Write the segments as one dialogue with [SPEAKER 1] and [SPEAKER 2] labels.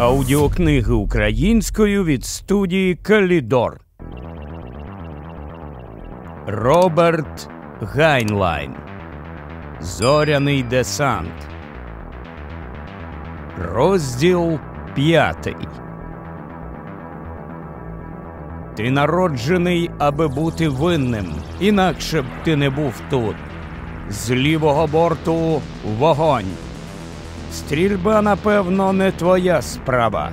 [SPEAKER 1] Аудіокниги українською від студії Калідор. Роберт Гайнлайн. Зоряний десант. Розділ п'ятий. Ти народжений, аби бути винним. Інакше б ти не був тут. З лівого борту вогонь. Стрільба, напевно, не твоя справа.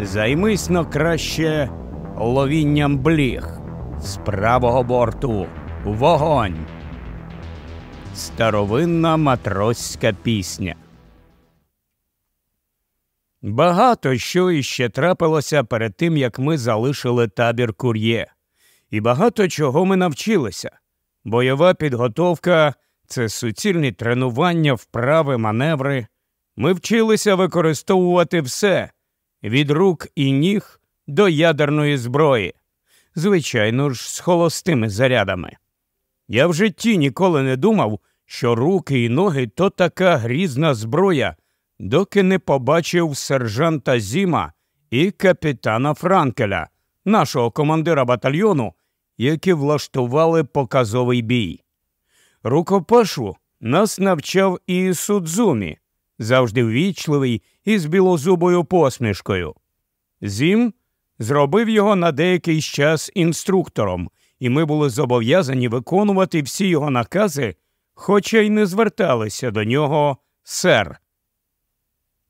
[SPEAKER 1] Займись но краще ловінням бліг. З правого борту вогонь. Старовинна матроська пісня. Багато що іще трапилося перед тим, як ми залишили табір кур'є. І багато чого ми навчилися. Бойова підготовка це суцільні тренування, вправи, маневри. Ми вчилися використовувати все від рук і ніг до ядерної зброї, звичайно ж, з холостими зарядами. Я в житті ніколи не думав, що руки і ноги то така грізна зброя, доки не побачив сержанта Зіма і капітана Франкеля, нашого командира батальйону, які влаштували показовий бій. Рукопашу нас навчав і Судзумі завжди ввічливий і з білозубою посмішкою. Зім зробив його на деякий час інструктором, і ми були зобов'язані виконувати всі його накази, хоча й не зверталися до нього сер.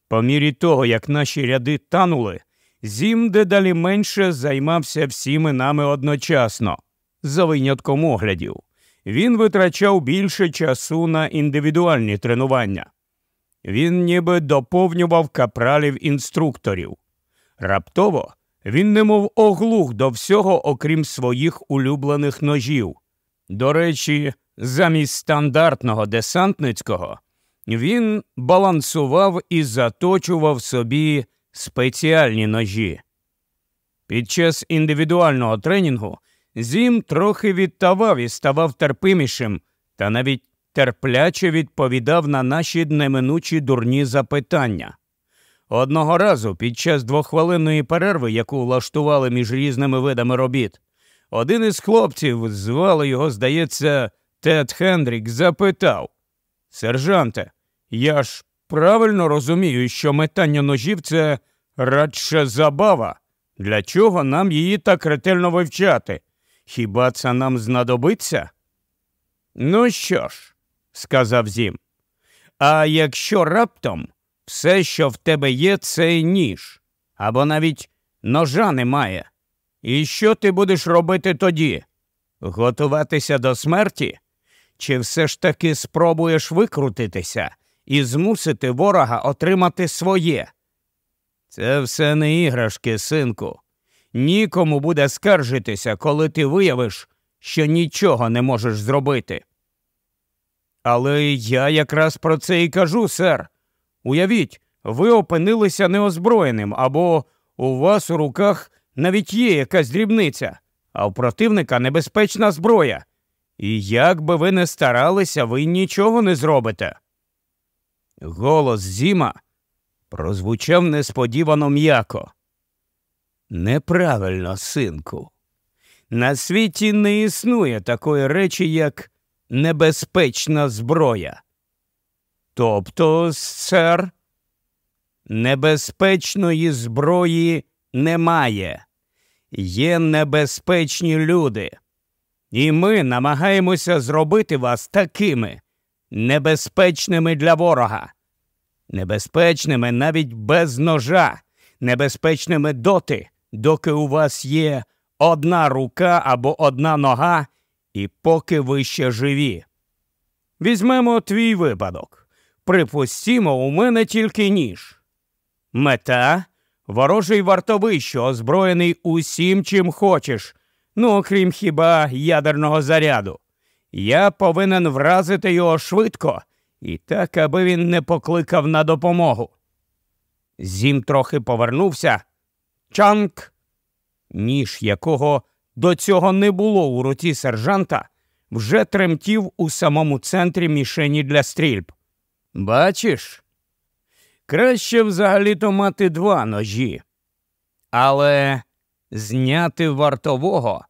[SPEAKER 1] По мірі того, як наші ряди танули, Зім дедалі менше займався всіми нами одночасно, за винятком оглядів. Він витрачав більше часу на індивідуальні тренування. Він ніби доповнював капралів інструкторів. Раптово він немов оглух до всього, окрім своїх улюблених ножів. До речі, замість стандартного десантницького він балансував і заточував собі спеціальні ножі. Під час індивідуального тренінгу Зім трохи відтавав і ставав терпимішим, та навіть терпляче відповідав на наші неминучі дурні запитання. Одного разу, під час двохвилинної перерви, яку влаштували між різними видами робіт, один із хлопців, звали його, здається, Тед Хендрік, запитав Сержанте, я ж правильно розумію, що метання ножів це радше забава. Для чого нам її так ретельно вивчати? Хіба це нам знадобиться? Ну що ж, сказав Зім. А якщо раптом все, що в тебе є, це ніж, або навіть ножа немає. І що ти будеш робити тоді? Готуватися до смерті? Чи все ж таки спробуєш викрутитися і змусити ворога отримати своє? Це все не іграшки, синку. Нікому буде скаржитися, коли ти виявиш, що нічого не можеш зробити. Але я якраз про це і кажу, сер. Уявіть, ви опинилися неозброєним, або у вас у руках навіть є якась дрібниця, а у противника небезпечна зброя. І як би ви не старалися, ви нічого не зробите. Голос Зіма прозвучав несподівано м'яко. Неправильно, синку. На світі не існує такої речі, як небезпечна зброя. Тобто, сер, небезпечної зброї немає. Є небезпечні люди. І ми намагаємося зробити вас такими небезпечними для ворога, небезпечними навіть без ножа, небезпечними доти, доки у вас є одна рука або одна нога, і поки ви ще живі. Візьмемо твій випадок. Припустімо, у мене тільки ніж. Мета ворожий вартовий, що озброєний усім, чим хочеш, ну окрім хіба ядерного заряду. Я повинен вразити його швидко і так, аби він не покликав на допомогу. Зім трохи повернувся. Чанк, ніж якого до цього не було у руці сержанта, вже тремтів у самому центрі мішені для стрільб. Бачиш? Краще взагалі-то мати два ножі. Але зняти вартового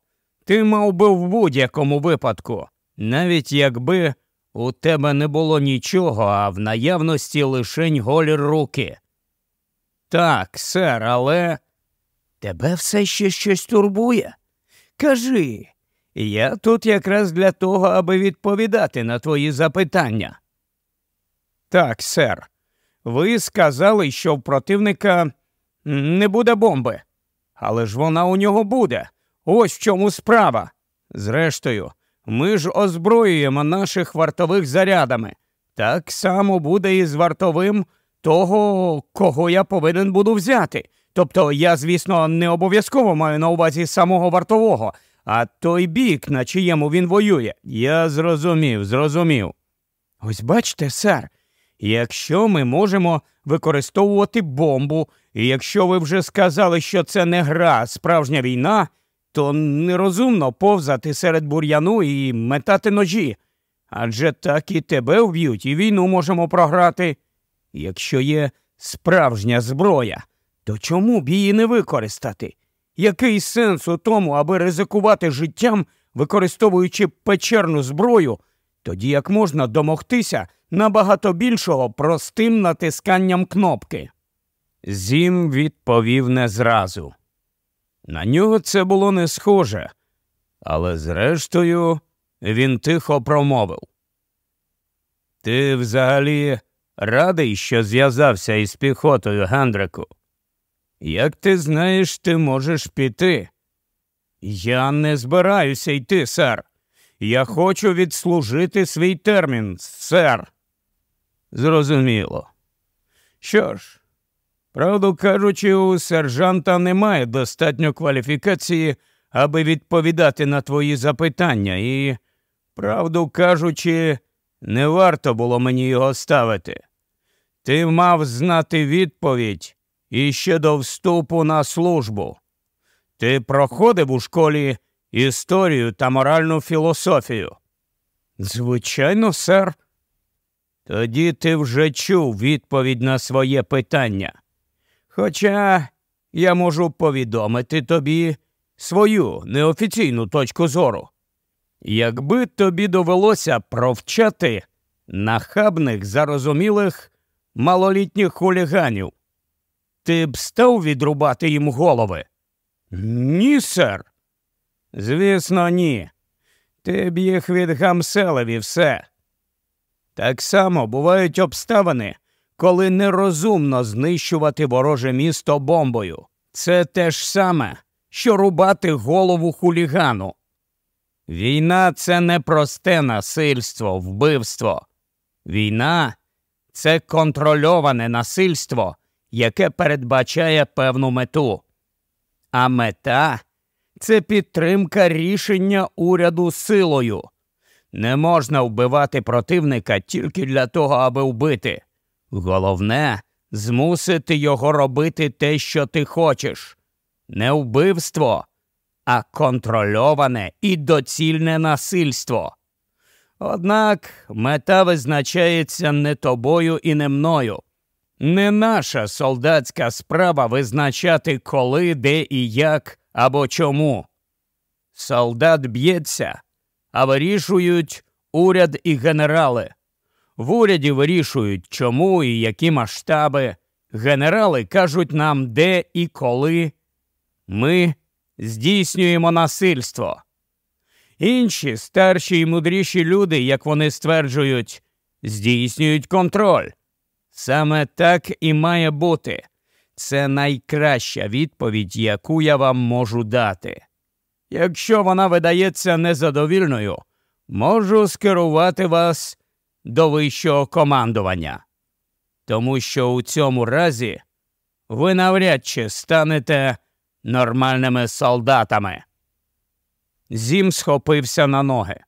[SPEAKER 1] ти мав би в будь-якому випадку, навіть якби у тебе не було нічого, а в наявності лишень голі руки. Так, сер, але тебе все ще щось турбує. Кажи, я тут якраз для того, аби відповідати на твої запитання. Так, сер, ви сказали, що в противника не буде бомби. Але ж вона у нього буде. Ось в чому справа. Зрештою, ми ж озброюємо наших вартових зарядами. Так само буде і з вартовим того, кого я повинен буду взяти. Тобто я, звісно, не обов'язково маю на увазі самого вартового, а той бік, на чиєму він воює. Я зрозумів, зрозумів. Ось бачите, сер, якщо ми можемо використовувати бомбу, і якщо ви вже сказали, що це не гра, а справжня війна, то нерозумно повзати серед бур'яну і метати ножі. Адже так і тебе вб'ють, і війну можемо програти. Якщо є справжня зброя, то чому б її не використати? Який сенс у тому, аби ризикувати життям, використовуючи печерну зброю, тоді як можна домогтися набагато більшого простим натисканням кнопки? Зім відповів не зразу. На нього це було не схоже, але зрештою він тихо промовив. Ти взагалі радий, що зв'язався із піхотою, Гендрику? Як ти знаєш, ти можеш піти. Я не збираюся йти, сер. Я хочу відслужити свій термін, сер. Зрозуміло. Що ж, правду кажучи, у сержанта немає достатньо кваліфікації, аби відповідати на твої запитання, і, правду кажучи, не варто було мені його ставити. Ти мав знати відповідь іще до вступу на службу. Ти проходив у школі історію та моральну філософію? Звичайно, сер. Тоді ти вже чув відповідь на своє питання. Хоча я можу повідомити тобі свою неофіційну точку зору. Якби тобі довелося провчати нахабних, зарозумілих малолітніх хуліганів, ти б став відрубати їм голови? Ні, сер. Звісно, ні. Ти б їх відгамселив і все. Так само бувають обставини, коли нерозумно знищувати вороже місто бомбою. Це те ж саме, що рубати голову хулігану. Війна це не просте насильство, вбивство. Війна це контрольоване насильство, яке передбачає певну мету. А мета це підтримка рішення уряду силою. Не можна вбивати противника тільки для того, аби вбити. Головне змусити його робити те, що ти хочеш. Не вбивство, а контрольоване і доцільне насильство. Однак мета визначається не тобою і не мною. Не наша солдатська справа визначати, коли, де і як або чому. Солдат б'ється, а вирішують уряд і генерали. В уряді вирішують, чому і які масштаби. Генерали кажуть нам, де і коли. Ми здійснюємо насильство. Інші старші і мудріші люди, як вони стверджують, здійснюють контроль. Саме так і має бути. Це найкраща відповідь, яку я вам можу дати. Якщо вона видається незадовільною, можу скерувати вас до вищого командування, тому що у цьому разі ви навряд чи станете нормальними солдатами. Зім схопився на ноги.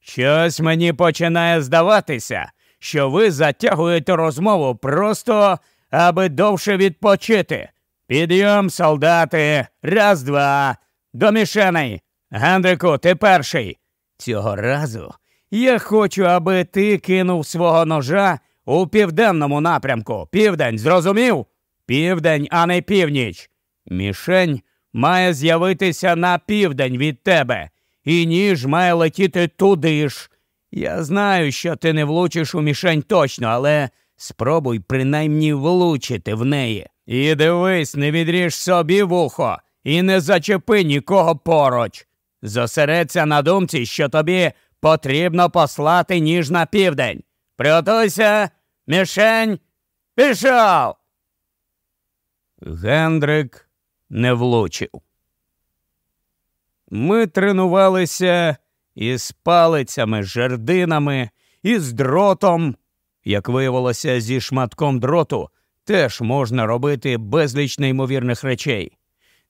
[SPEAKER 1] Щось мені починає здаватися, що ви затягуєте розмову просто, аби довше відпочити. Підйом, солдати, раз, два, до мішеней. Гендрику, ти перший. Цього разу я хочу, аби ти кинув свого ножа У південному напрямку. Південь, зрозумів? Південь, а не північ. Мішень має з'явитися на південь від тебе, і ніж має летіти туди ж. Я знаю, що ти не влучиш у мішень точно, але спробуй принаймні влучити в неї. І дивись, не відріж собі вухо і не зачепи нікого поруч. Зосередься на думці, що тобі потрібно послати ніж на південь. Приготуйся, мішень, пішов. Гендрик не влучив. Ми тренувалися із палицями, жердинами, із дротом. Як виявилося, зі шматком дроту теж можна робити безліч неймовірних речей.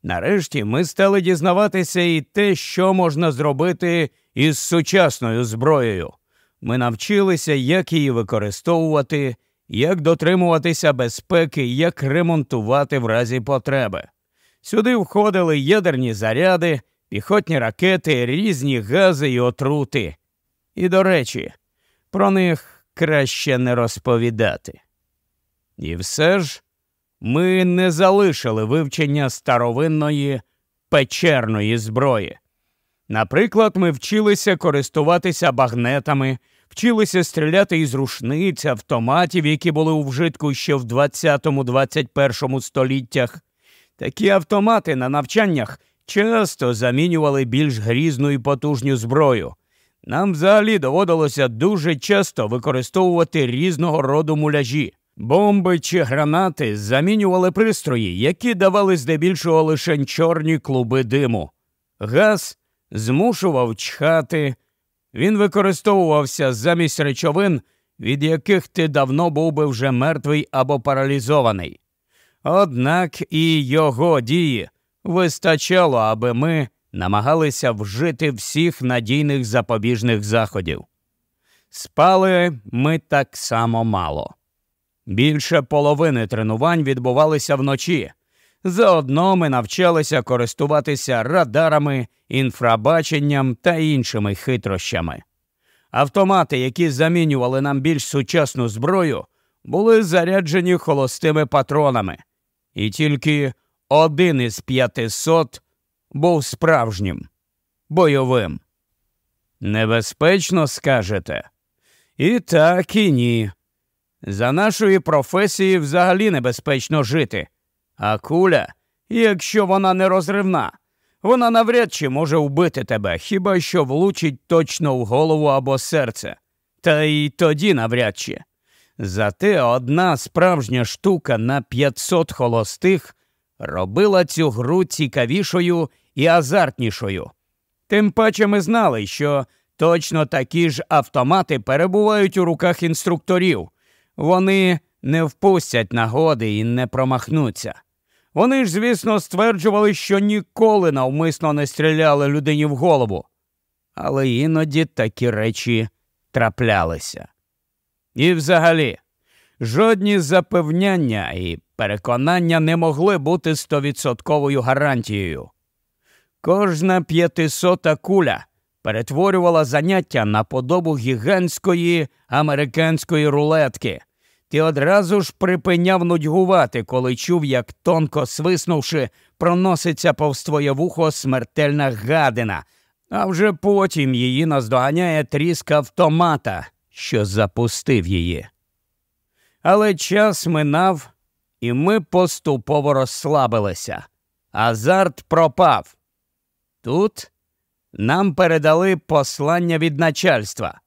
[SPEAKER 1] Нарешті ми стали дізнаватися і те, що можна зробити із сучасною зброєю. Ми навчилися, як її використовувати, як дотримуватися безпеки, як ремонтувати в разі потреби. Сюди входили ядерні заряди, піхотні ракети, різні гази і отрути. І, до речі, про них краще не розповідати. І все ж ми не залишили вивчення старовинної печерної зброї. Наприклад, ми вчилися користуватися багнетами, вчилися стріляти із рушниць, автоматів, які були у вжитку ще в 20-21 століттях. Такі автомати на навчаннях часто замінювали більш грізну і потужню зброю. Нам взагалі доводилося дуже часто використовувати різного роду муляжі. Бомби чи гранати замінювали пристрої, які давали здебільшого лише чорні клуби диму. Газ змушував чхати, він використовувався замість речовин, від яких ти давно був би вже мертвий або паралізований. Однак і його дії вистачало, аби ми намагалися вжити всіх надійних запобіжних заходів. Спали ми так само мало. Більше половини тренувань відбувалися вночі. Заодно ми навчалися користуватися радарами, інфрабаченням та іншими хитрощами. Автомати, які замінювали нам більш сучасну зброю, були заряджені холостими патронами, і тільки один із п'ятисот був справжнім, бойовим. Небезпечно скажете? І так, і ні. За нашої професії взагалі небезпечно жити. А куля, якщо вона не розривна, вона навряд чи може вбити тебе, хіба що влучить точно в голову або серце. Та й тоді навряд чи. Зате одна справжня штука на 500 холостих робила цю гру цікавішою і азартнішою. Тим паче ми знали, що точно такі ж автомати перебувають у руках інструкторів. Вони не впустять нагоди і не промахнуться. Вони ж, звісно, стверджували, що ніколи навмисно не стріляли людині в голову. Але іноді такі речі траплялися. І взагалі, жодні запевняння і переконання не могли бути стовідсотковою гарантією. Кожна п'ятисота куля перетворювала заняття на подобу гігантської американської рулетки. Ти одразу ж припиняв нудьгувати, коли чув, як тонко свиснувши, проноситься повз твоє вухо смертельна гадина, а вже потім її наздоганяє тріск автомата, що запустив її. Але час минав, і ми поступово розслабилися. Азарт пропав. Тут нам передали послання від начальства.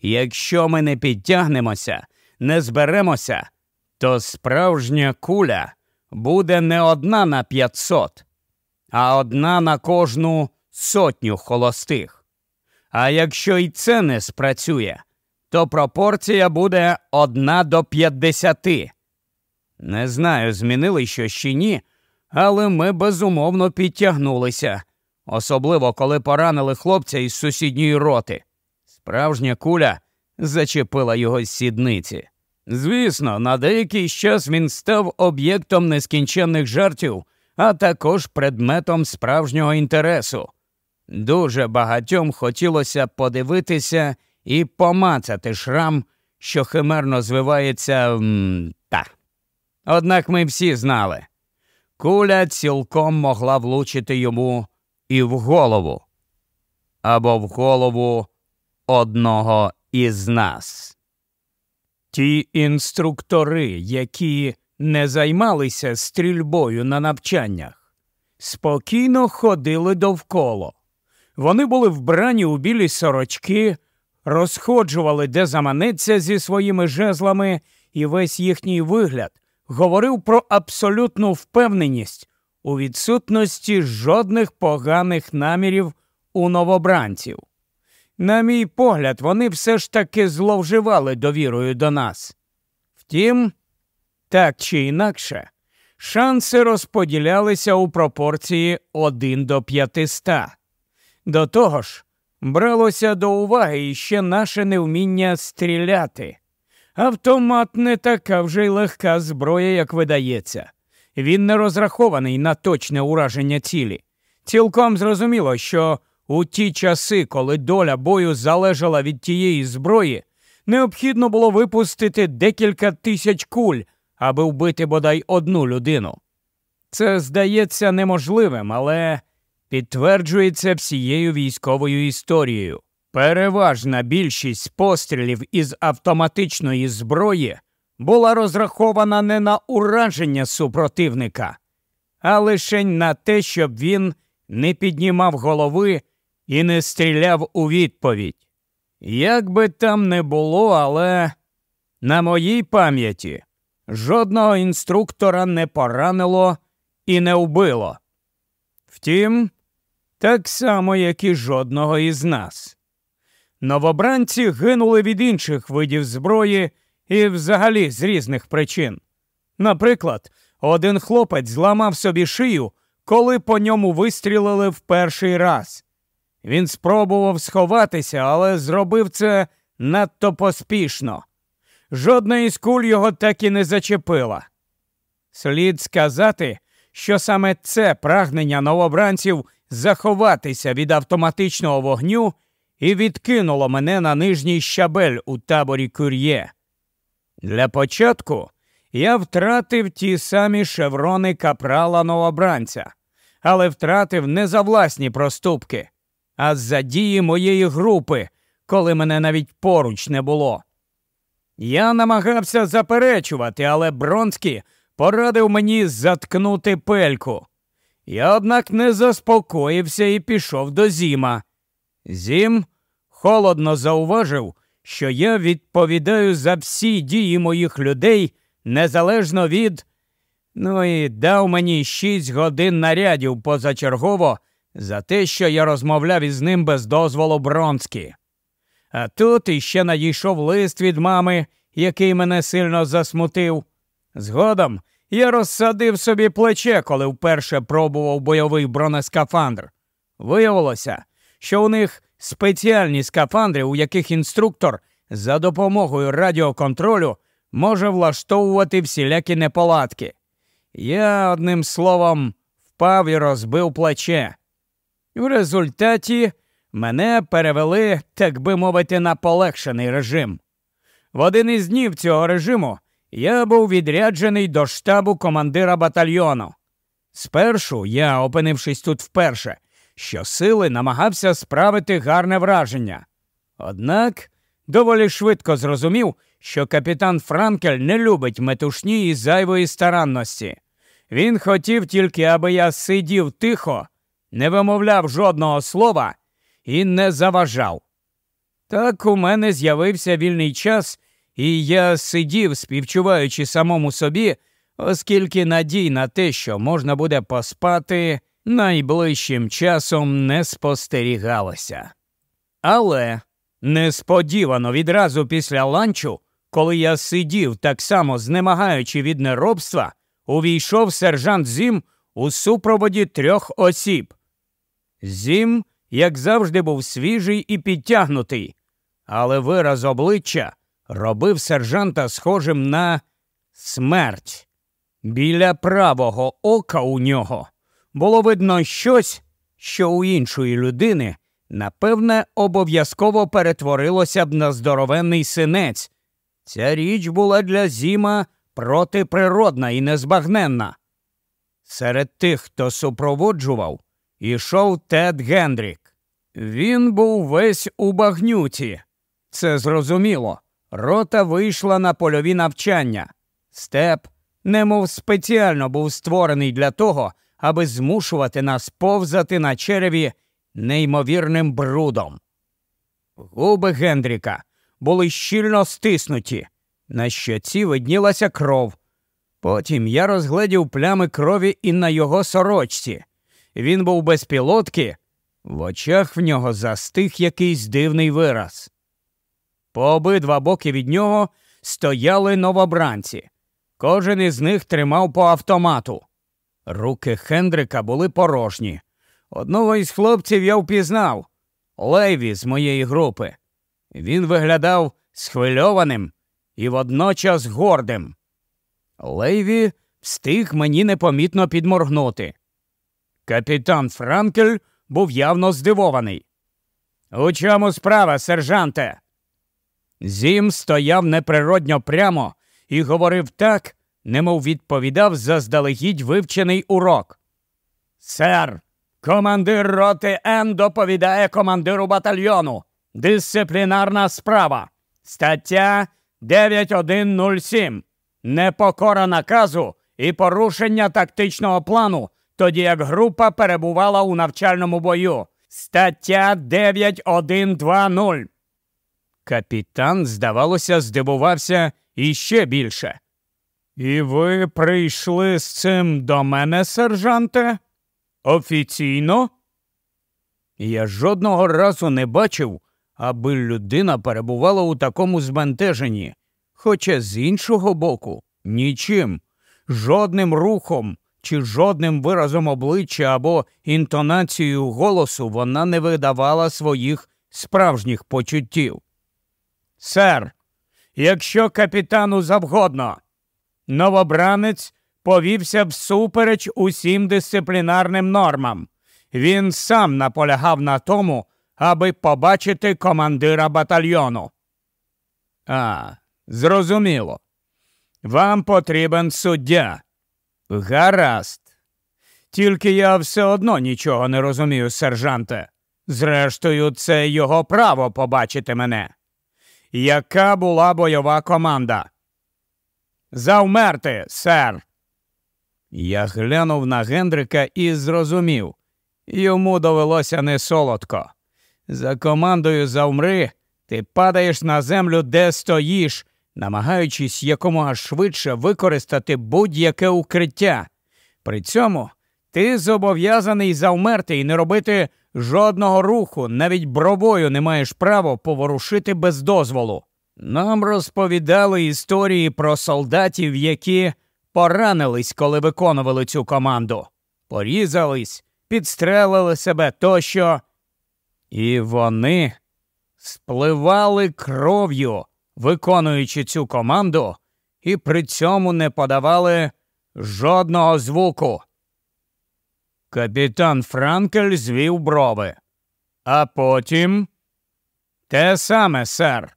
[SPEAKER 1] Якщо ми не підтягнемося, не зберемося, то справжня куля буде не одна на п'ятсот, а одна на кожну сотню холостих. А якщо й це не спрацює, то пропорція буде одна до п'ятдесяти. Не знаю, змінили що чи ні, але ми безумовно підтягнулися, особливо коли поранили хлопця із сусідньої роти. Справжня куля зачепила його з сідниці. Звісно, на деякий час він став об'єктом нескінченних жартів, а також предметом справжнього інтересу. Дуже багатьом хотілося подивитися і помацати шрам, що химерно звивається. Однак ми всі знали. Куля цілком могла влучити йому і в голову або в голову одного із нас. Ті інструктори, які не займалися стрільбою на навчаннях, спокійно ходили довкола. Вони були вбрані у білі сорочки, розходжували, де заманеться зі своїми жезлами, і весь їхній вигляд говорив про абсолютну впевненість у відсутності жодних поганих намірів у новобранців. На мій погляд, вони все ж таки зловживали довірою до нас. Втім, так чи інакше, шанси розподілялися у пропорції 1 до 500. До того ж, бралося до уваги іще наше невміння стріляти. Автомат не така вже й легка зброя, як видається. Він не розрахований на точне ураження цілі. Цілком зрозуміло, що у ті часи, коли доля бою залежала від тієї зброї, необхідно було випустити декілька тисяч куль, аби вбити бодай одну людину. Це здається неможливим, але підтверджується всією військовою історією. Переважна більшість пострілів із автоматичної зброї була розрахована не на ураження супротивника, а лише на те, щоб він не піднімав голови і не стріляв у відповідь. Як би там не було, але на моїй пам'яті жодного інструктора не поранило і не вбило. Втім, так само, як і жодного із нас. Новобранці гинули від інших видів зброї і взагалі з різних причин. Наприклад, один хлопець зламав собі шию, коли по ньому вистрілили в перший раз. Він спробував сховатися, але зробив це надто поспішно. Жодна із куль його так і не зачепила. Слід сказати, що саме це прагнення новобранців заховатися від автоматичного вогню і відкинуло мене на нижній щабель у таборі кур'є. Для початку я втратив ті самі шеврони капрала новобранця, але втратив не за власні проступки, а за дії моєї групи, коли мене навіть поруч не було. Я намагався заперечувати, але Бронський порадив мені заткнути пельку. Я, однак, не заспокоївся і пішов до Зіма. Зім холодно зауважив, що я відповідаю за всі дії моїх людей незалежно від. Ну і дав мені шість годин нарядів позачергово за те, що я розмовляв із ним без дозволу Бронські. А тут іще надійшов лист від мами, який мене сильно засмутив. Згодом я розсадив собі плече, коли вперше пробував бойовий бронескафандр. Виявилося, що у них спеціальні скафандри, у яких інструктор за допомогою радіоконтролю може влаштовувати всілякі неполадки. Я, одним словом, впав і розбив плече. В результаті мене перевели, так би мовити, на полегшений режим. В один із днів цього режиму я був відряджений до штабу командира батальйону. Спершу я, опинившись тут вперше, щосили намагався справити гарне враження. Однак доволі швидко зрозумів, що капітан Франкель не любить метушні і зайвої старанності. Він хотів тільки, аби я сидів тихо, не вимовляв жодного слова і не заважав. Так у мене з'явився вільний час, і я сидів, співчуваючи самому собі, оскільки надій на те, що можна буде поспати, найближчим часом не спостерігалося. Але несподівано відразу після ланчу, коли я сидів, так само знемагаючи від неробства, увійшов сержант Зім у супроводі трьох осіб. Зім, як завжди, був свіжий і підтягнутий, але вираз обличчя робив сержанта схожим на смерть. Біля правого ока у нього було видно щось, що у іншої людини, напевне, обов'язково перетворилося б на здоровенний синець, Ця річ була для Зіма протиприродна і незбагненна. Серед тих, хто супроводжував, ішов Тед Гендрік. Він був весь у багнюті. Це зрозуміло. Рота вийшла на польові навчання. Степ, немов спеціально був створений для того, аби змушувати нас повзати на череві неймовірним брудом. Губи Гендріка були щільно стиснуті, на щоці виднілася кров. Потім я розгледів плями крові і на його сорочці. Він був без пілотки, в очах в нього застиг якийсь дивний вираз. По обидва боки від нього стояли новобранці. Кожен із них тримав по автомату. Руки Хендрика були порожні. Одного із хлопців я впізнав Лейві з моєї групи. Він виглядав схвильованим і водночас гордим. Лейві встиг мені непомітно підморгнути. Капітан Франкель був явно здивований. У чому справа, сержанте? Зім стояв неприродньо прямо і говорив так, немов відповідав заздалегідь вивчений урок. Сер, командир роти Н доповідає командиру батальйону. Дисциплінарна справа. Стаття 9107. Непокора наказу і порушення тактичного плану, тоді як група перебувала у навчальному бою. Стаття 9120. Капітан, здавалося, здивувався іще більше. І ви прийшли з цим до мене, сержанте? Офіційно? Я жодного разу не бачив, аби людина перебувала у такому збентеженні, хоча з іншого боку, нічим, жодним рухом чи жодним виразом обличчя або інтонацією голосу вона не видавала своїх справжніх почуттів. Сер, якщо капітану завгодно, новобранець повівся всупереч усім дисциплінарним нормам. Він сам наполягав на тому, аби побачити командира батальйону. А, зрозуміло. Вам потрібен суддя. Гаразд. Тільки я все одно нічого не розумію, сержанте. Зрештою, це його право побачити мене. Яка була бойова команда? Завмерти, сер. Я глянув на Гендрика і зрозумів йому довелося не солодко. За командою завмри, ти падаєш на землю, де стоїш, намагаючись якомога швидше використати будь-яке укриття. При цьому ти зобов'язаний завмерти і не робити жодного руху, навіть бровою не маєш права поворушити без дозволу. Нам розповідали історії про солдатів, які поранились, коли виконували цю команду, порізались, підстрелили себе тощо. І вони спливали кров'ю, виконуючи цю команду, і при цьому не подавали жодного звуку. Капітан Франкель звів брови. А потім те саме, сер.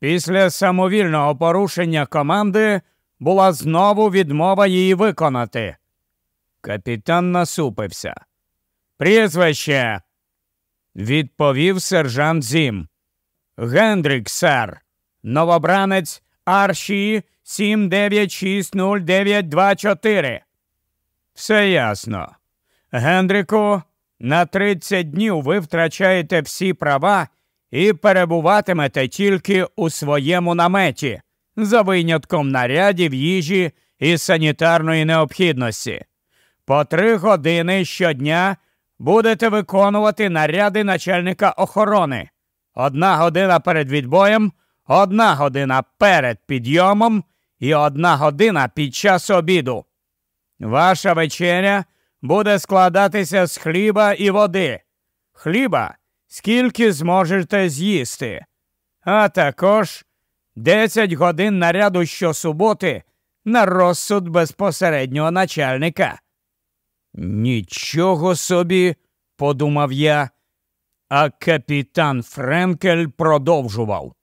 [SPEAKER 1] Після самовільного порушення команди була знову відмова її виконати. Капітан насупився. Прізвище. Відповів сержант Зім. Гендрік, сер. Новобранець Арші 79609924. Все ясно. Гендріку, на 30 днів ви втрачаєте всі права і перебуватимете тільки у своєму наметі, за винятком нарядів, їжі і санітарної необхідності. По три години щодня будете виконувати наряди начальника охорони. Одна година перед відбоєм, одна година перед підйомом і одна година під час обіду. Ваша вечеря буде складатися з хліба і води. Хліба скільки зможете з'їсти, а також 10 годин наряду щосуботи на розсуд безпосереднього начальника. Нічого собі, подумав я, а капітан Френкель продовжував.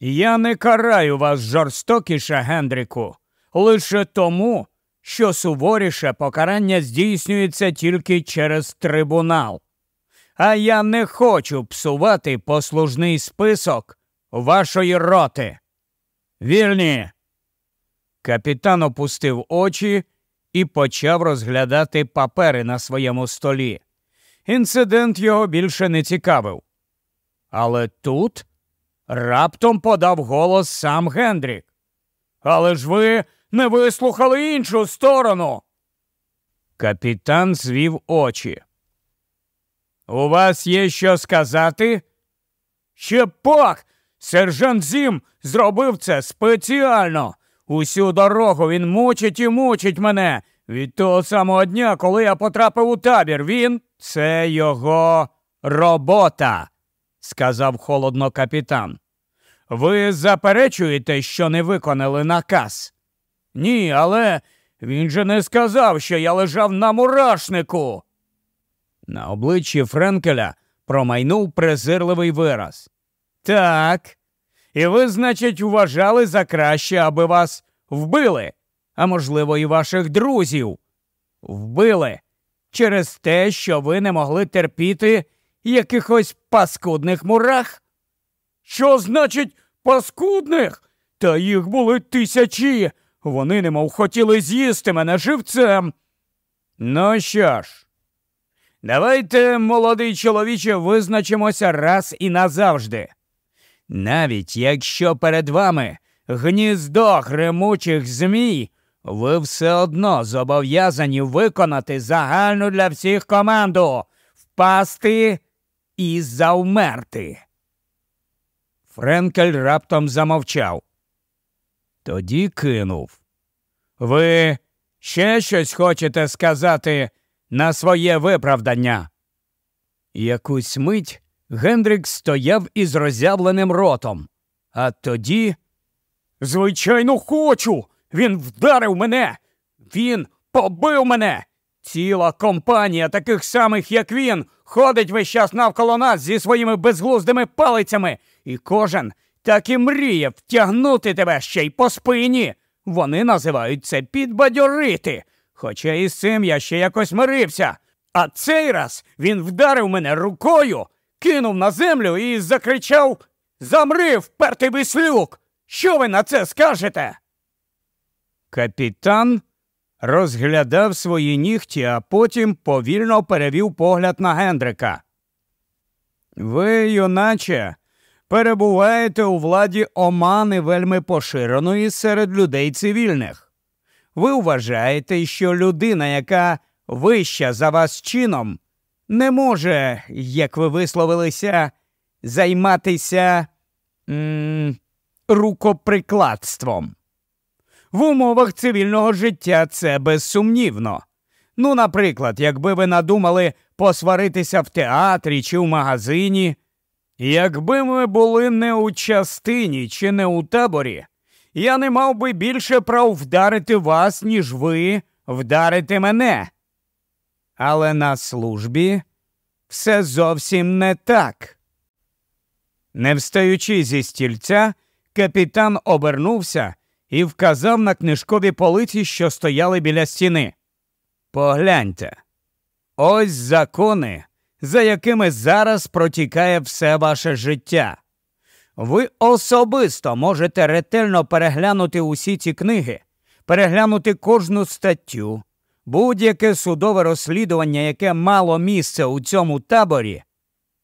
[SPEAKER 1] Я не караю вас жорстокіше, Гендріку, лише тому, що суворіше покарання здійснюється тільки через трибунал. А я не хочу псувати послужний список вашої роти. Вільні. Капітан опустив очі і почав розглядати папери на своєму столі. Інцидент його більше не цікавив. Але тут раптом подав голос сам Гендрік. Але ж ви не вислухали іншу сторону. Капітан звів очі. У вас є що сказати? Ще пак! Сержант Зім зробив це спеціально. Усю дорогу він мучить і мучить мене. Від того самого дня, коли я потрапив у табір, він це його робота, сказав холодно капітан. Ви заперечуєте, що не виконали наказ? Ні, але він же не сказав, що я лежав на мурашнику. На обличчі Френкеля промайнув презирливий вираз. Так. І ви, значить, вважали за краще, аби вас вбили, а можливо, і ваших друзів. Вбили через те, що ви не могли терпіти якихось паскудних мурах? Що значить паскудних? Та їх були тисячі. Вони немов хотіли з'їсти мене живцем. Ну що ж, давайте, молодий чоловіче, визначимося раз і назавжди. Навіть якщо перед вами гніздо гремучих змій, ви все одно зобов'язані виконати загальну для всіх команду впасти і завмерти. Френкель раптом замовчав. Тоді кинув. Ви ще щось хочете сказати на своє виправдання? Якусь мить Гендрік стояв із роззявленим ротом, а тоді. Звичайно, хочу. Він вдарив мене. Він побив мене. Ціла компанія таких самих, як він, ходить весь час навколо нас зі своїми безглуздими палицями, і кожен так і мріє втягнути тебе ще й по спині. Вони називають це підбадьорити. Хоча із цим я ще якось мирився. А цей раз він вдарив мене рукою, кинув на землю і закричав Замри, впертий вислюк! Що ви на це скажете? Капітан розглядав свої нігті, а потім повільно перевів погляд на Гендрика. Ви, юначе, перебуваєте у владі омани вельми поширеної серед людей цивільних. Ви вважаєте, що людина, яка вища за вас чином, не може, як ви висловилися, займатися рукоприкладством. В умовах цивільного життя це безсумнівно. Ну, наприклад, якби ви надумали посваритися в театрі чи в магазині, якби ми були не у частині чи не у таборі, я не мав би більше прав вдарити вас, ніж ви вдарите мене. Але на службі все зовсім не так. Не встаючи зі стільця, капітан обернувся і вказав на книжкові полиці, що стояли біля стіни. Погляньте, ось закони, за якими зараз протікає все ваше життя. Ви особисто можете ретельно переглянути усі ці книги, переглянути кожну статтю, будь-яке судове розслідування, яке мало місце у цьому таборі,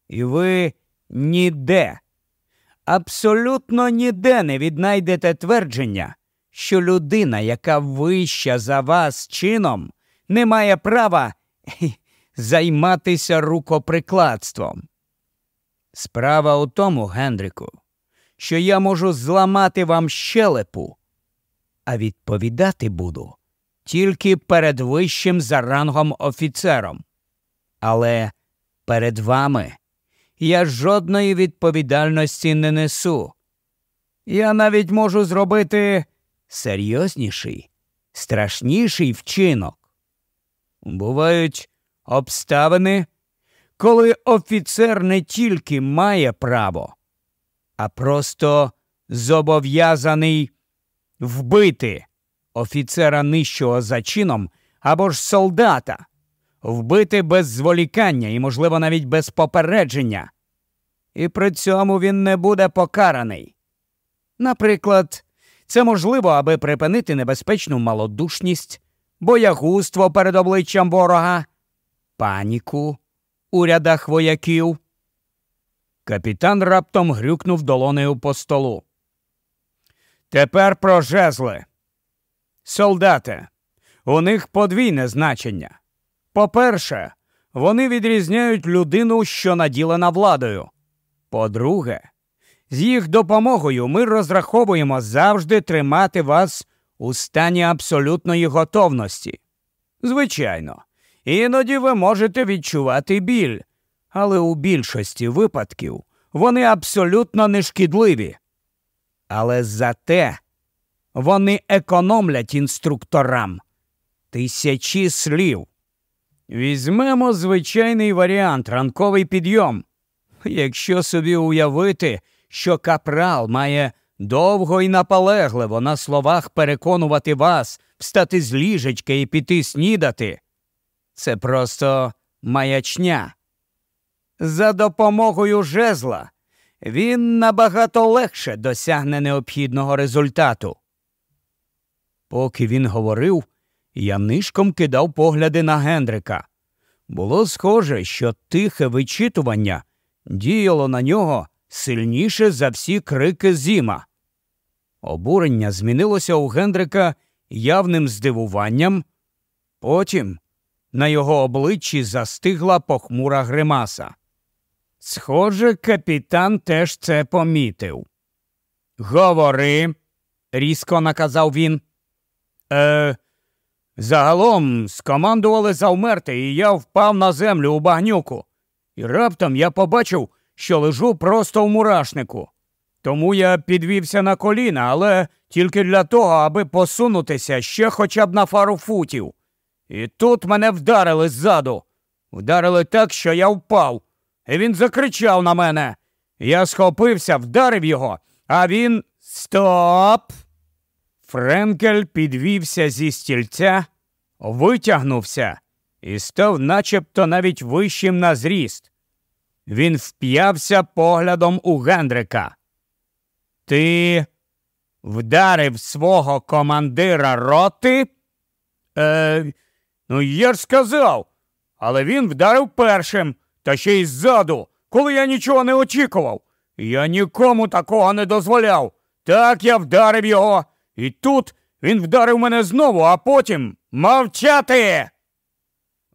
[SPEAKER 1] і ви ніде, абсолютно ніде не віднайдете твердження, що людина, яка вища за вас чином, не має права займатися рукоприкладством. Справа у тому, Гендріку, що я можу зламати вам щелепу, а відповідати буду тільки перед вищим за рангом офіцером. Але перед вами я жодної відповідальності не несу. Я навіть можу зробити серйозніший, страшніший вчинок. Бувають обставини, коли офіцер не тільки має право, а просто зобов'язаний вбити офіцера нижчого за чином або ж солдата, вбити без зволікання і, можливо, навіть без попередження. І при цьому він не буде покараний. Наприклад, це можливо, аби припинити небезпечну малодушність, боягузтво перед обличчям ворога, паніку у рядах вояків. Капітан раптом грюкнув долонею по столу. Тепер про жезли. Солдати. У них подвійне значення. По-перше, вони відрізняють людину, що наділена владою. По-друге, з їх допомогою ми розраховуємо завжди тримати вас у стані абсолютної готовності. Звичайно, іноді ви можете відчувати біль, але у більшості випадків вони абсолютно нешкідливі. Але зате вони економлять інструкторам тисячі слів. Візьмемо звичайний варіант ранковий підйом. Якщо собі уявити, що капрал має довго і наполегливо на словах переконувати вас встати з ліжечки і піти снідати, це просто маячня. За допомогою жезла він набагато легше досягне необхідного результату. Поки він говорив, я нишком кидав погляди на Гендрика. Було схоже, що тихе вичитування діяло на нього сильніше за всі крики зіма. Обурення змінилося у Гендрика явним здивуванням. Потім на його обличчі застигла похмура гримаса. Схоже, капітан теж це помітив. Говори, різко наказав він. Е, Загалом скомандували завмерти, і я впав на землю у багнюку. І раптом я побачив, що лежу просто в мурашнику. Тому я підвівся на коліна, але тільки для того, аби посунутися ще хоча б на фару футів. І тут мене вдарили ззаду. Вдарили так, що я впав. Він закричав на мене. Я схопився, вдарив його, а він. Стоп! Френкель підвівся зі стільця, витягнувся і став начебто навіть вищим на зріст. Він вп'явся поглядом у Гендрика. Ти вдарив свого командира роти? Е, Ну, я ж сказав, але він вдарив першим, та ще й ззаду, коли я нічого не очікував. Я нікому такого не дозволяв. Так я вдарив його. І тут він вдарив мене знову, а потім мовчати.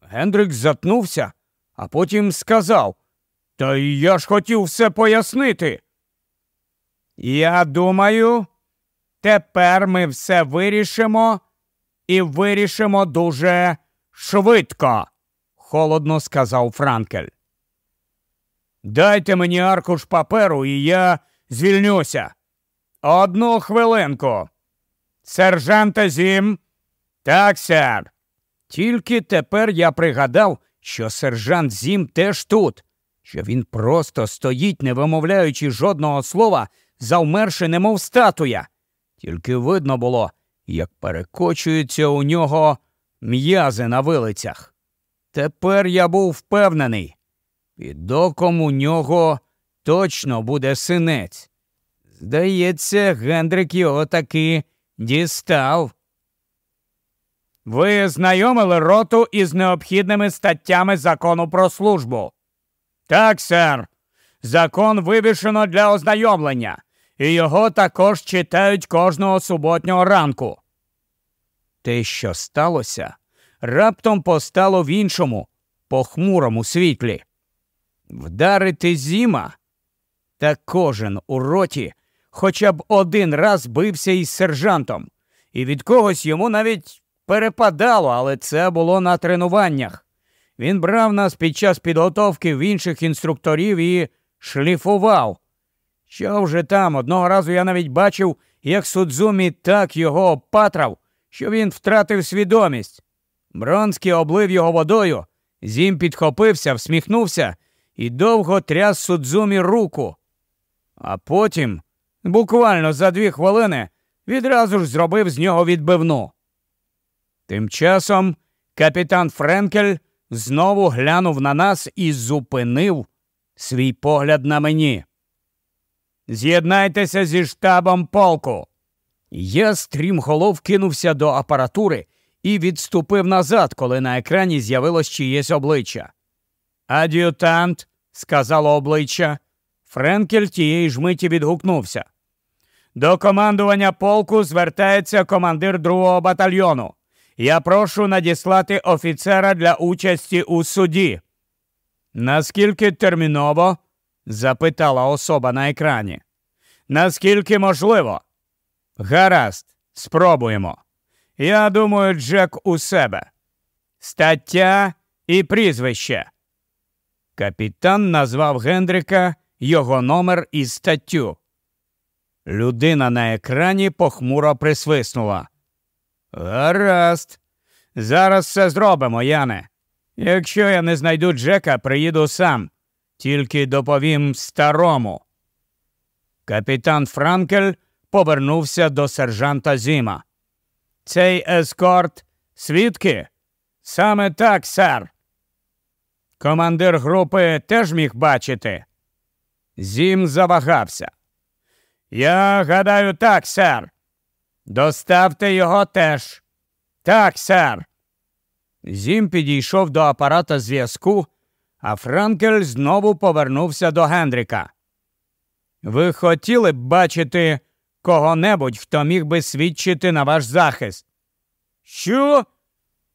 [SPEAKER 1] Гендрик затнувся, а потім сказав Та я ж хотів все пояснити. Я думаю, тепер ми все вирішимо і вирішимо дуже швидко, холодно сказав Франкель. Дайте мені аркуш паперу, і я звільнюся. Одну хвилинку. Сержанте Зім. Так, сер. Тільки тепер я пригадав, що сержант Зім теж тут, що він просто стоїть, не вимовляючи жодного слова, завмерши, немов статуя. Тільки видно було, як перекочуються у нього м'язи на вилицях. Тепер я був впевнений, під оком у нього точно буде синець. Здається, Гендрик його таки дістав. Ви знайомили роту із необхідними статтями закону про службу. Так, сер. Закон вивішено для ознайомлення, і його також читають кожного суботнього ранку. Те, що сталося, раптом постало в іншому, похмурому світлі. Вдарити зіма, та кожен у роті хоча б один раз бився із сержантом, і від когось йому навіть перепадало, але це було на тренуваннях. Він брав нас під час підготовки в інших інструкторів і шліфував. Що вже там, одного разу я навіть бачив, як Судзумі так його обпатрав, що він втратив свідомість. Бронський облив його водою, зім підхопився, всміхнувся і довго тряс Судзумі руку. А потім Буквально за дві хвилини відразу ж зробив з нього відбивну. Тим часом капітан Френкель знову глянув на нас і зупинив свій погляд на мені. З'єднайтеся зі штабом полку. Я стрімголов кинувся до апаратури і відступив назад, коли на екрані з'явилось чиєсь обличчя. Ад'ютант, сказало обличчя. Френкель тієї ж миті відгукнувся. До командування полку звертається командир другого батальйону. Я прошу надіслати офіцера для участі у суді. Наскільки терміново? запитала особа на екрані. Наскільки можливо? Гаразд, спробуємо. Я думаю, Джек у себе. Стаття і прізвище. Капітан назвав Гендрика його номер і статтю. Людина на екрані похмуро присвиснула. Гаразд. Зараз все зробимо, Яне. Якщо я не знайду Джека, приїду сам. Тільки доповім старому. Капітан Франкель повернувся до сержанта Зіма. Цей ескорт свідки? Саме так, сер. Командир групи теж міг бачити. Зім завагався. Я гадаю, так, сер. Доставте його теж. Так, сер. Зім підійшов до апарата зв'язку, а Франкель знову повернувся до Гендріка. Ви хотіли б бачити кого-небудь, хто міг би свідчити на ваш захист? Що?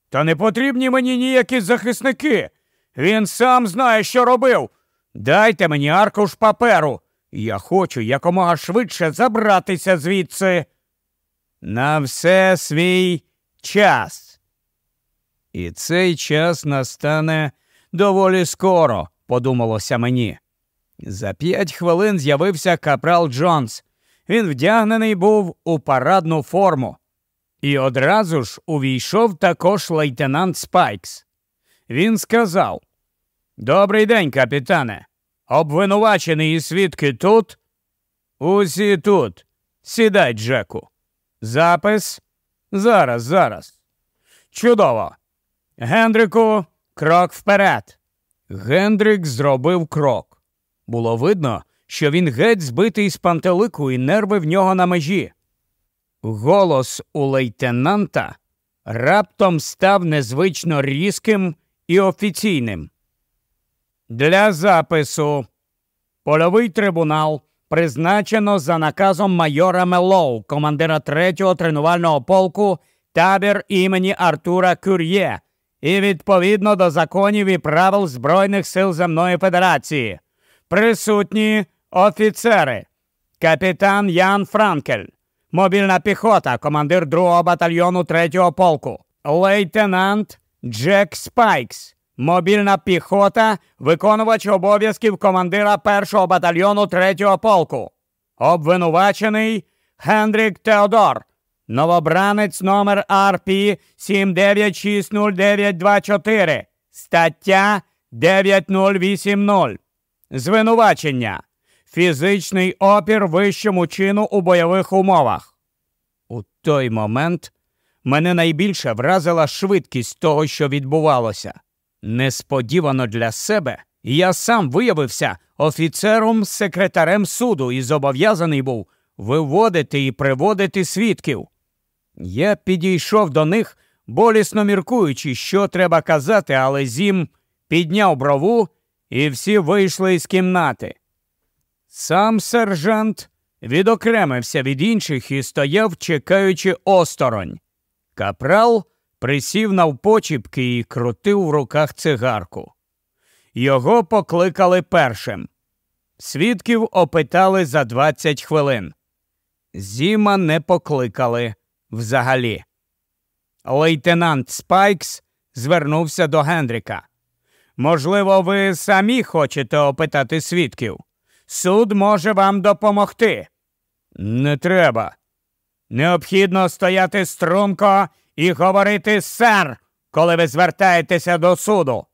[SPEAKER 1] Та не потрібні мені ніякі захисники. Він сам знає, що робив. Дайте мені аркуш паперу. Я хочу якомога швидше забратися звідси. На все свій час. І цей час настане доволі скоро, подумалося мені. За п'ять хвилин з'явився капрал Джонс. Він вдягнений був у парадну форму. І одразу ж увійшов також лейтенант Спайкс. Він сказав Добрий день, капітане. Обвинувачений і свідки тут? Усі тут. Сідай, Джеку. Запис? Зараз, зараз. Чудово. Гендрику, крок вперед. Гендрик зробив крок. Було видно, що він геть збитий з пантелику і нерви в нього на межі. Голос у лейтенанта раптом став незвично різким і офіційним. Для запису польовий трибунал призначено за наказом майора Мелоу, командира 3-го тренувального полку табір імені Артура Кюр'є і відповідно до законів і правил Збройних сил Земної Федерації. Присутні офіцери, капітан Ян Франкель, мобільна піхота, командир 2-го батальйону 3-го полку, лейтенант Джек Спайкс, мобільна піхота, виконувач обов'язків командира 1-го батальйону 3-го полку, обвинувачений Гендрік Теодор, новобранець номер РП 796094, стаття 9080. Звинувачення. Фізичний опір вищому чину у бойових умовах. У той момент мене найбільше вразила швидкість того, що відбувалося. Несподівано для себе я сам виявився офіцером секретарем суду і зобов'язаний був виводити і приводити свідків. Я підійшов до них, болісно міркуючи, що треба казати, але Зім підняв брову, і всі вийшли із кімнати. Сам сержант відокремився від інших і стояв, чекаючи осторонь. Капрал присів навпочіпки і крутив в руках цигарку. Його покликали першим. Свідків опитали за 20 хвилин. Зіма не покликали взагалі. Лейтенант Спайкс звернувся до Гендріка. Можливо, ви самі хочете опитати свідків. Суд може вам допомогти. Не треба. Необхідно стояти струнко і говорити сер, коли ви звертаєтеся до суду.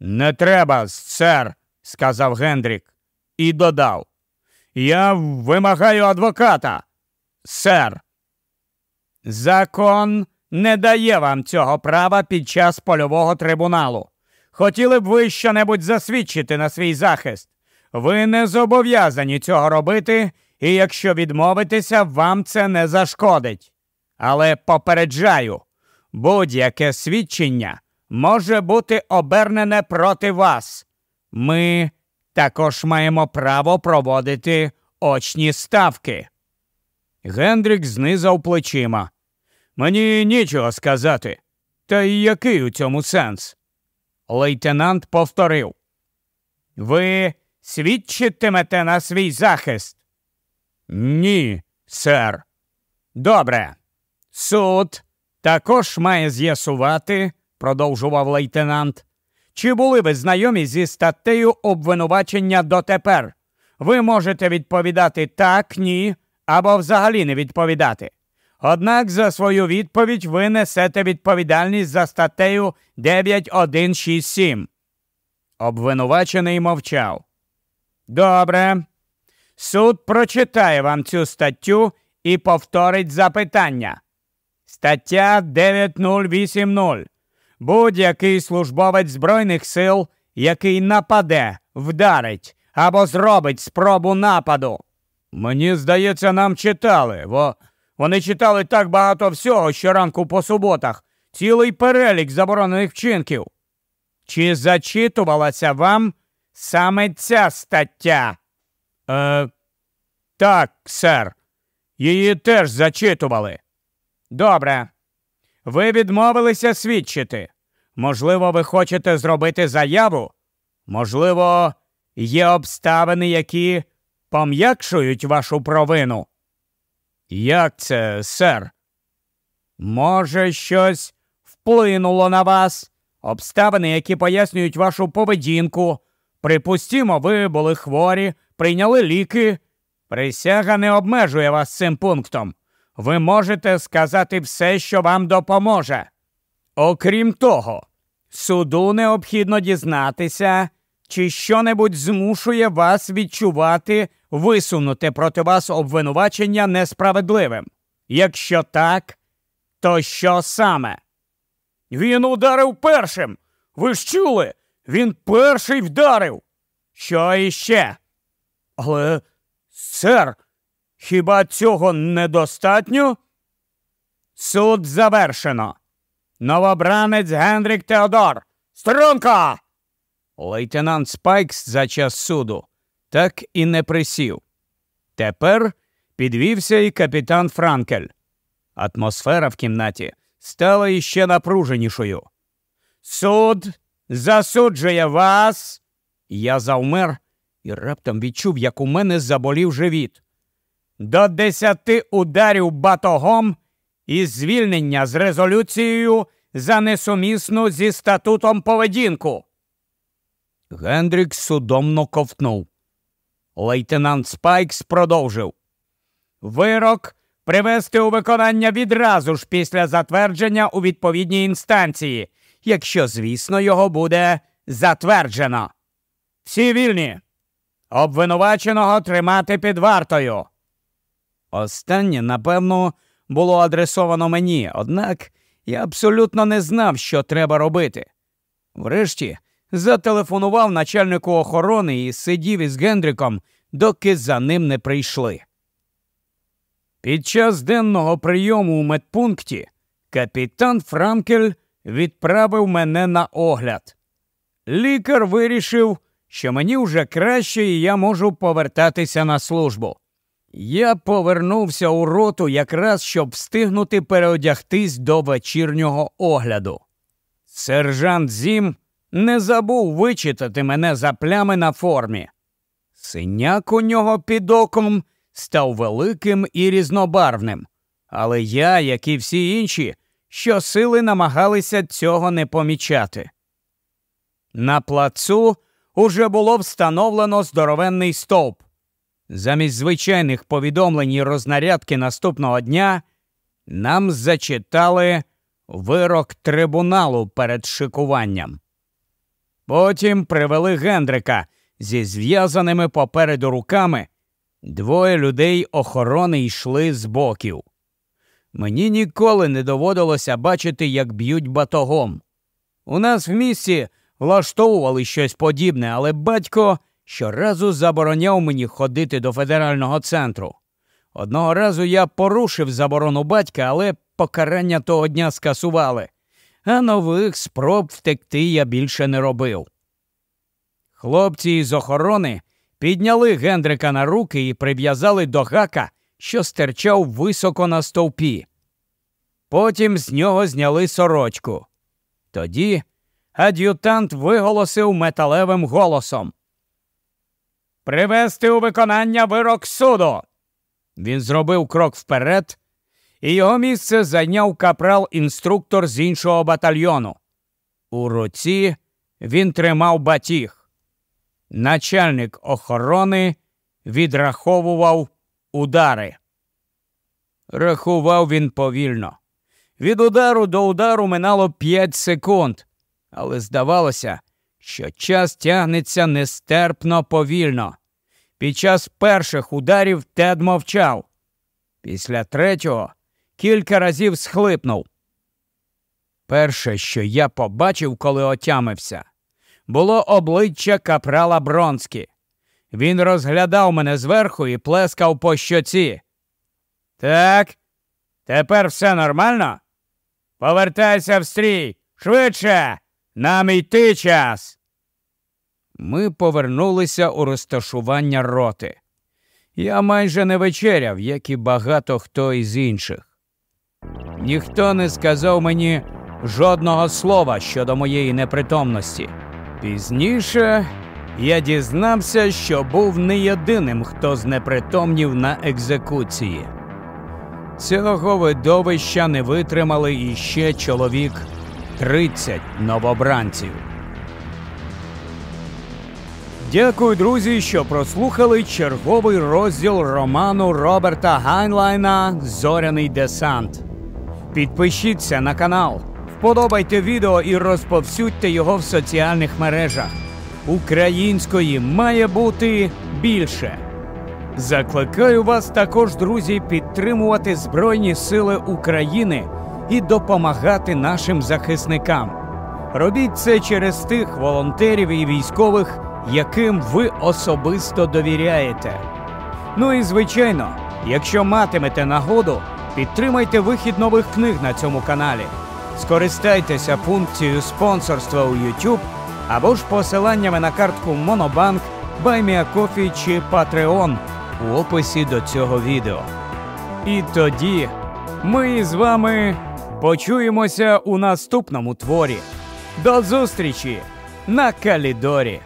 [SPEAKER 1] Не треба, сер, сказав Гендрік і додав. Я вимагаю адвоката. Сер. Закон не дає вам цього права під час польового трибуналу. Хотіли б ви щонебудь засвідчити на свій захист. Ви не зобов'язані цього робити, і якщо відмовитеся, вам це не зашкодить. Але попереджаю, будь-яке свідчення може бути обернене проти вас. Ми також маємо право проводити очні ставки. Гендрік знизав плечима. Мені нічого сказати. Та який у цьому сенс? Лейтенант повторив. Ви свідчитимете на свій захист? Ні, сер. Добре. Суд також має з'ясувати, продовжував лейтенант, чи були ви знайомі зі статтею обвинувачення дотепер? Ви можете відповідати так, ні, або взагалі не відповідати. Однак за свою відповідь ви несете відповідальність за статтею 9167. Обвинувачений мовчав. Добре. Суд прочитає вам цю статтю і повторить запитання. Стаття 9080. Будь-який службовець Збройних сил, який нападе, вдарить або зробить спробу нападу. Мені здається, нам читали, бо вони читали так багато всього щоранку по суботах, цілий перелік заборонених вчинків. Чи зачитувалася вам саме ця стаття? Е, Так, сер. Її теж зачитували. Добре. Ви відмовилися свідчити. Можливо, ви хочете зробити заяву? Можливо, є обставини, які пом'якшують вашу провину. Як це, сер? Може, щось вплинуло на вас? Обставини, які пояснюють вашу поведінку. Припустімо, ви були хворі, прийняли ліки. Присяга не обмежує вас цим пунктом. Ви можете сказати все, що вам допоможе. Окрім того, суду необхідно дізнатися, чи що-небудь змушує вас відчувати висунуте проти вас обвинувачення несправедливим. Якщо так, то що саме? Він ударив першим. Ви ж чули? Він перший вдарив. Що іще? Але, сер, хіба цього недостатньо? Суд завершено. Новобранець Генрік Теодор. Струнко! Лейтенант Спайкс за час суду так і не присів. Тепер підвівся і капітан Франкель. Атмосфера в кімнаті стала іще напруженішою. Суд засуджує вас. Я завмер і раптом відчув, як у мене заболів живіт. До десяти ударів батогом і звільнення з резолюцією за несумісну зі статутом поведінку. Гендрік судомно ковтнув. Лейтенант Спайкс продовжив. Вирок привести у виконання відразу ж після затвердження у відповідній інстанції, якщо, звісно, його буде затверджено. Всі вільні. Обвинуваченого тримати під вартою. Останнє, напевно, було адресовано мені, однак я абсолютно не знав, що треба робити. Врешті зателефонував начальнику охорони і сидів із Гендриком, доки за ним не прийшли. Під час денного прийому у медпункті капітан Франкель відправив мене на огляд. Лікар вирішив, що мені вже краще і я можу повертатися на службу. Я повернувся у роту якраз щоб встигнути переодягтись до вечірнього огляду. Сержант Зім не забув вичитати мене за плями на формі. Синяк у нього під оком став великим і різнобарвним, але я, як і всі інші, щосили намагалися цього не помічати. На плацу уже було встановлено здоровенний стовп. Замість звичайних повідомлень і рознарядки наступного дня нам зачитали вирок трибуналу перед шикуванням. Потім привели Гендрика зі зв'язаними попереду руками, Двоє людей охорони йшли з боків. Мені ніколи не доводилося бачити, як б'ють батогом. У нас в місті влаштовували щось подібне, але батько щоразу забороняв мені ходити до федерального центру. Одного разу я порушив заборону батька, але покарання того дня скасували, а нових спроб втекти я більше не робив. Хлопці із охорони підняли Гендрика на руки і прив'язали до гака, що стирчав високо на стовпі. Потім з нього зняли сорочку. Тоді ад'ютант виголосив металевим голосом. Привести у виконання вирок суду. Він зробив крок вперед, і його місце зайняв капрал-інструктор з іншого батальйону. У руці він тримав батіг. Начальник охорони відраховував удари. Рахував він повільно. Від удару до удару минало п'ять секунд, але здавалося, що час тягнеться нестерпно повільно. Під час перших ударів Тед мовчав. Після третього кілька разів схлипнув. Перше, що я побачив, коли отямився, було обличчя капрала Бронські. Він розглядав мене зверху і плескав по щоці. Так, тепер все нормально? Повертайся в стрій, швидше, нам йти час. Ми повернулися у розташування роти. Я майже не вечеряв, як і багато хто із інших. Ніхто не сказав мені жодного слова щодо моєї непритомності. Пізніше я дізнався, що був не єдиним, хто знепритомнів на екзекуції. Цього видовища не витримали іще чоловік 30 новобранців. Дякую, друзі, що прослухали черговий розділ роману Роберта Гайнлайна Зоряний десант. Підпишіться на канал, вподобайте відео і розповсюдьте його в соціальних мережах. Української має бути більше. Закликаю вас також, друзі, підтримувати Збройні Сили України і допомагати нашим захисникам. Робіть це через тих волонтерів і військових, яким ви особисто довіряєте. Ну і звичайно, якщо матимете нагоду, підтримайте вихід нових книг на цьому каналі. Скористайтеся функцією спонсорства у YouTube або ж посиланнями на картку Monobank, BuyMeACoffee чи Patreon у описі до цього відео. І тоді ми з вами почуємося у наступному творі. До зустрічі на Калідорі!